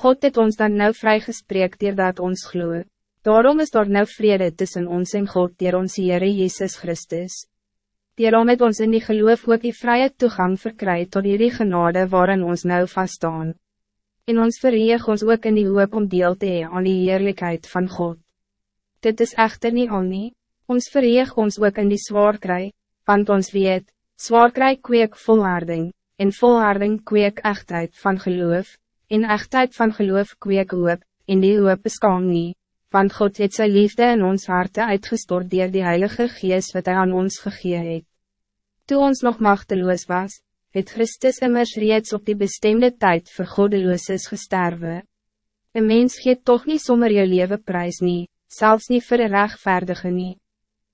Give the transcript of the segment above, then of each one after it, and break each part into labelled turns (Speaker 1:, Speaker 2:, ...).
Speaker 1: God het ons dan nou vrygespreek dat ons gloe. Daarom is daar nou vrede tussen ons en God dier ons Heere Jezus Christus. Daarom het ons in die geloof ook die vrije toegang verkry tot die genade waarin ons nou vaststaan. En ons verreeg ons ook in die hoop om deel te hee aan die heerlijkheid van God. Dit is echter niet al nie, ons verreeg ons ook in die zwaarkry, want ons weet, zwaarkry kweek volharding, en volharding kweek echtheid van geloof, en echtheid van geloof kweek hoop, en die hoop beskaam nie, want God het sy liefde in ons harte uitgestort dier die Heilige Geest wat hij aan ons gegee het. Toe ons nog machteloos was, het Christus immers reeds op die bestemde tijd vir godelooses gesterwe. Een mens geeft toch niet sommer je leven prijs niet, zelfs niet voor de rechtvaardige niet.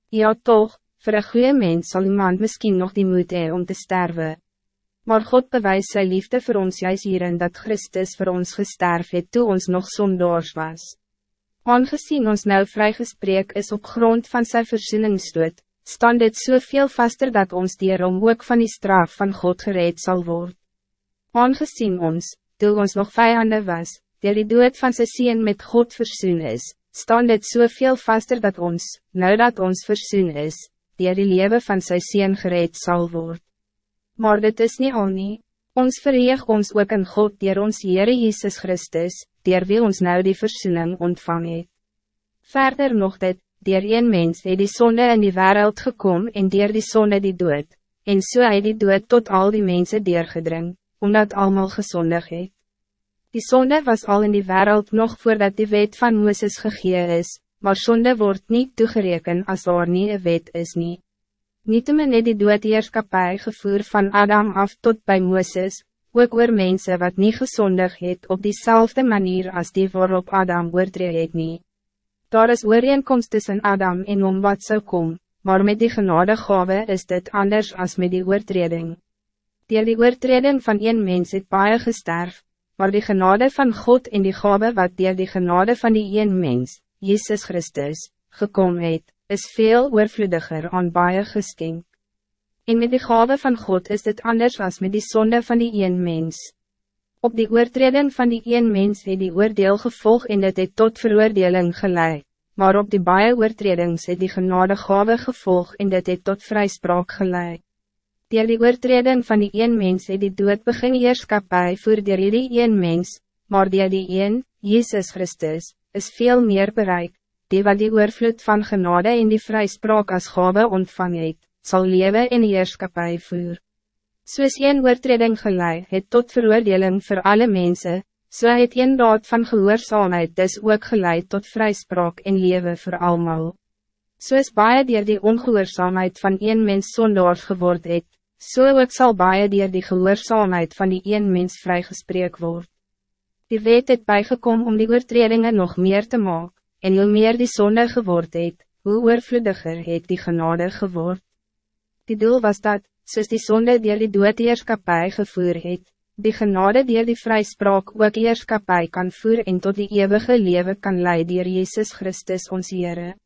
Speaker 1: Ja toch, voor een goede mens zal iemand misschien nog die moed hee om te sterven. Maar God bewijst zijn liefde voor ons juist hierin dat Christus voor ons gesterf het toe ons nog zondoors was. Aangezien ons nou vrygespreek is op grond van zijn verzoeningsdood, stand dit soveel vaster dat ons dierom ook van die straf van God gereed zal worden. Aangezien ons, toe ons nog vijanden was, die die dood van sy sien met God versoen is, staan dit soveel vaster dat ons, nou dat ons versoen is, die die leven van sy sien gereed zal worden. Maar dit is niet al nie, ons verheeg ons ook in God dier ons Heere Jesus Christus, dier wie ons nou die versoening ontvang het. Verder nog dit, dier een mens het die sonde in die wereld gekom en dier die sonde die dood, en so hy die dood tot al die mensen deurgedring, omdat allemaal gezondig het. Die zonde was al in die wereld nog voordat die wet van Moeses gegee is, maar zonde wordt niet toegereken als er nie een wet is nie. Niet om net die dood heerskapie gevoer van Adam af tot bij Moeses, ook oor mense wat niet gezondig het op diezelfde manier als die waarop Adam oortree het nie. Daar is ooreenkomst tussen Adam en om wat zou kom, maar met die genade gave is dit anders als met die oortreding. Die die oortreding van een mens het baie gesterf, maar die genade van God en die gave wat dier die genade van die een mens, Jezus Christus, gekomen het, is veel oorvloediger aan baie geskenk. En met die gave van God is dit anders als met die zonde van die een mens. Op die oortreding van die een mens het die oordeel gevolg en dit het tot veroordeling geleid, maar op die baie oortredings het die genade gave gevolg en dit het tot vrijspraak geleid. Dier die oortreding van die een mens het die dood begin heerskapie voer dier die een mens, maar dier die een, Jezus Christus, is veel meer bereik, die wat die oorvloed van genade in die vrijspraak as gave ontvang het, sal lewe in heerskapie voer. Soos een oortreding gelei het tot veroordeling voor alle mensen, so het een daad van gehoorzaamheid dus ook geleid tot vrijspraak en lewe voor allemaal. Soos baie dier die ongehoorzaamheid van een mens zondaar geword het, so ook sal baie dier die gehoorzaamheid van die een mens vrygespreek word. Die wet het bijgekom om die oortredingen nog meer te maken, en hoe meer die zonde geword het, hoe oorvloediger het die genade geword. Die doel was dat, soos die zonde dier die dood eerskapie gevoer het, die genade dier die vrijspraak ook eerskapie kan voer en tot die eeuwige leven kan leiden dier Jezus Christus ons Heere.